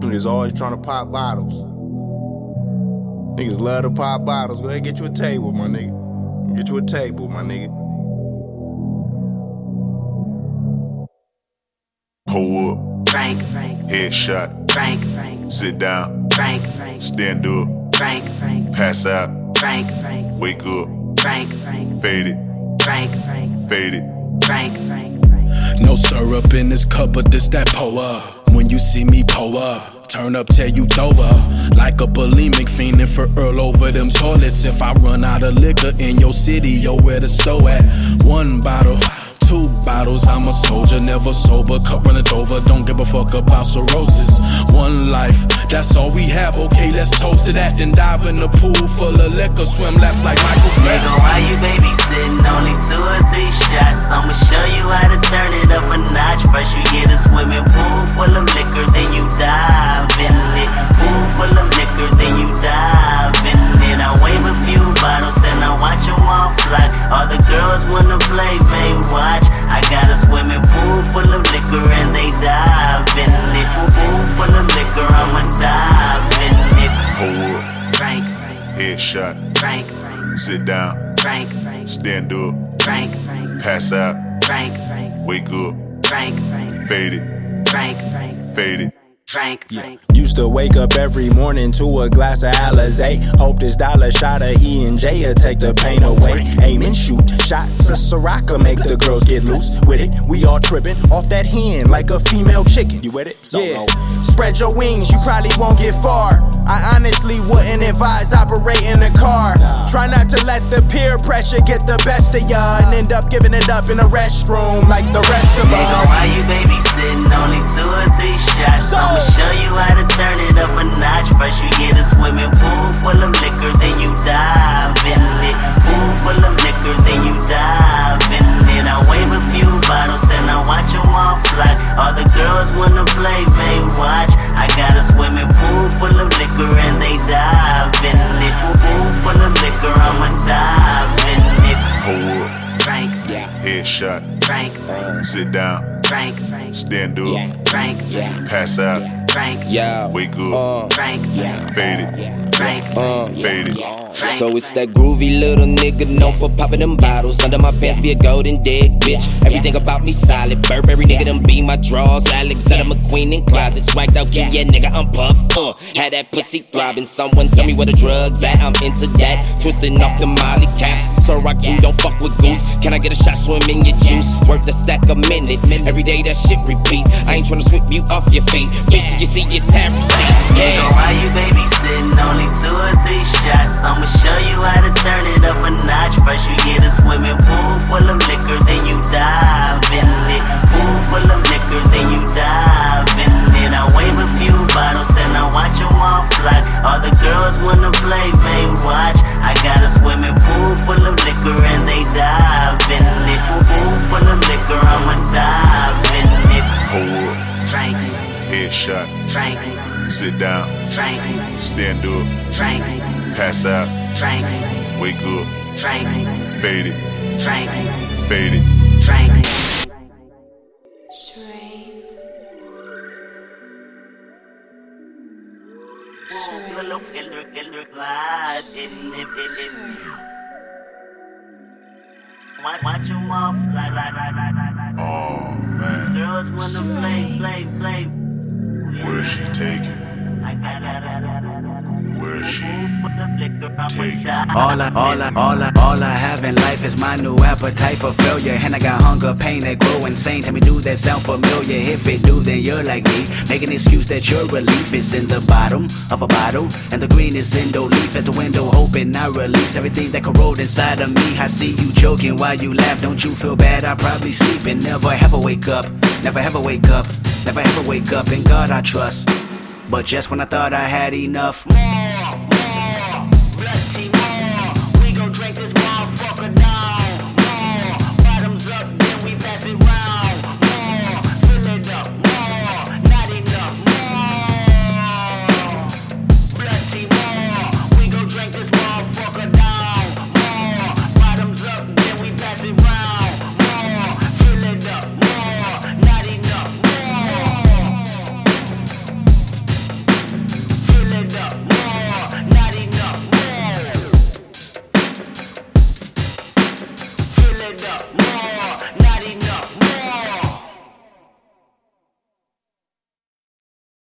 Niggas always trying to pop bottles. Niggas love to pop bottles. Go ahead, get you a table, my nigga. Get you a table, my nigga. Pull up, Frank, Frank, headshot, Frank, Frank, sit down, Frank, Frank, stand up, Frank, Frank, pass out, Frank, Frank, wake up, Frank, Frank, fade it, Frank, Frank, fade it. Frank, Frank, Frank. No syrup in this cup, but this that pour up. When you see me pour up, turn up till you throw up. Like a bulimic fiending for Earl over them toilets. If I run out of liquor in your city, yo, where the store at? One bottle. Two bottles, I'm a soldier, never sober. Cup running over, don't give a fuck about cirrhosis. One life, that's all we have. Okay, let's toast to that. Then dive in the pool full of liquor, swim laps like Michael Nigga, why you babysitting? Only two or three shots. I'ma show you how to turn it up a notch. First you get a swimming pool full play, they watch. I got a swimming pool full of liquor and they dive in it. Pool full of liquor, I'ma dive in it. Pull up, Frank, headshot, Frank, sit down, Frank, stand up, Frank, pass out, Frank, wake up, Frank, Frank, fade it, Frank, Frank, fade it. Yeah. Frank. Used to wake up every morning to a glass of Alizé. Hope this dollar shot of E and J will take the pain away. Aim and shoot shots of Sriracha make the girls get loose with it. We all tripping off that hen like a female chicken. You with it? Yeah. Spread your wings, you probably won't get far. I honestly wouldn't advise operating a car. Try not to let the peer pressure get the best of ya and end up giving it up in a restroom like the rest of Nigga, us. why you babysitting? Only Frank, sit down, Frank, stand up, Frank, pass out, Frank, Yeah. wake up, Frank, fade it, Frank, Uh, fade it. so it's that groovy little nigga known for popping them bottles. Under my pants be a golden dick, bitch. Everything about me solid. Burberry nigga them be my drawers. Alexander McQueen in closet. Swagged out, yeah, nigga, I'm puff. Uh, had that pussy throbbing. Someone tell me where the drugs at. I'm into that. Twisting off the Molly caps. Ciroc you don't fuck with goose. Can I get a shot swim in your juice? Worth a stack a minute. Every day that shit repeat. I ain't tryna sweep you off your feet. Bitch, you see your tab receipt? Yeah. why you babysitting? Only two or three shots. I'ma show you how to turn it up a notch. First headshot, Frank, sit down, Frank, stand up, Frank, pass out, Frank, wake up, Frank, fade it, Frank, fade it. Frank. Killer, killer, killer, glide in it. Watch, watch 'em all fly, fly, fly, fly, fly, fly. Oh man, Girls wanna play, play, play. Where's she taking? I got, got, got, got, got, got. Where's she taking? All I, all I, all I, all I have in life is my new appetite for failure. And I got hunger, pain that grow insane. Tell me, do that sound familiar? If it do, then you're like me. Make an excuse that your relief is in the bottom of a bottle. And the green is in the leaf as the window open. I release everything that corrode inside of me. I see you joking while you laugh. Don't you feel bad? I probably sleep and never ever wake up. Never ever wake up. Never ever wake up. In God I trust. But just when I thought I had enough.